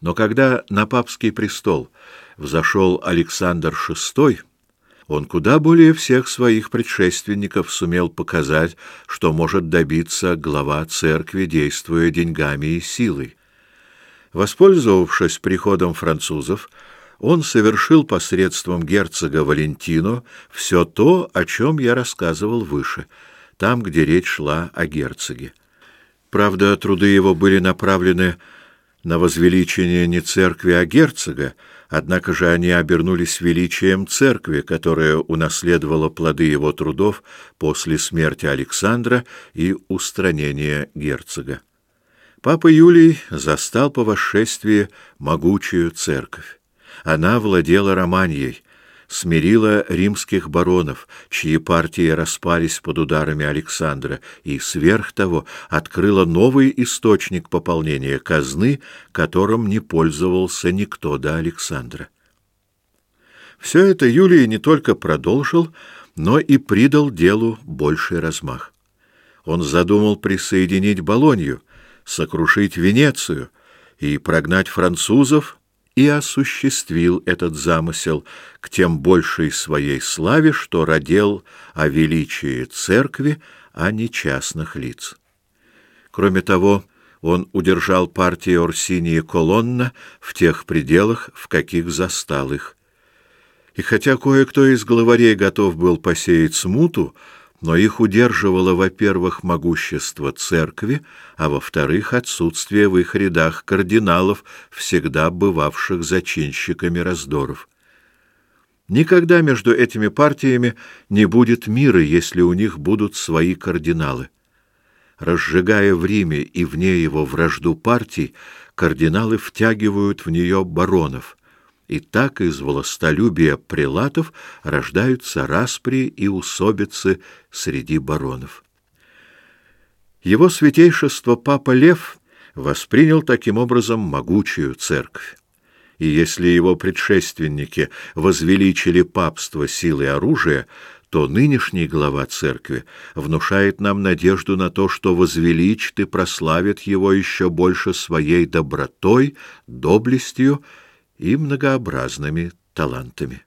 Но когда на папский престол взошел Александр VI, он куда более всех своих предшественников сумел показать, что может добиться глава церкви, действуя деньгами и силой. Воспользовавшись приходом французов, он совершил посредством герцога Валентино все то, о чем я рассказывал выше, там, где речь шла о герцоге. Правда, труды его были направлены на возвеличение не церкви, а герцога, однако же они обернулись величием церкви, которая унаследовала плоды его трудов после смерти Александра и устранения герцога. Папа Юлий застал по восшествии могучую церковь. Она владела Романьей, смирила римских баронов, чьи партии распались под ударами Александра, и, сверх того, открыла новый источник пополнения казны, которым не пользовался никто до Александра. Все это Юлий не только продолжил, но и придал делу больший размах. Он задумал присоединить Болонью, сокрушить Венецию и прогнать французов и осуществил этот замысел к тем большей своей славе, что родил о величии церкви, а не частных лиц. Кроме того, он удержал партию Орсинии Колонна в тех пределах, в каких застал их. И хотя кое-кто из главарей готов был посеять смуту, но их удерживало, во-первых, могущество церкви, а во-вторых, отсутствие в их рядах кардиналов, всегда бывавших зачинщиками раздоров. Никогда между этими партиями не будет мира, если у них будут свои кардиналы. Разжигая в Риме и вне его вражду партий, кардиналы втягивают в нее баронов — и так из властолюбия прилатов рождаются распри и усобицы среди баронов. Его святейшество Папа Лев воспринял таким образом могучую церковь. И если его предшественники возвеличили папство силой оружия, то нынешний глава церкви внушает нам надежду на то, что возвеличит и прославит его еще больше своей добротой, доблестью и многообразными талантами.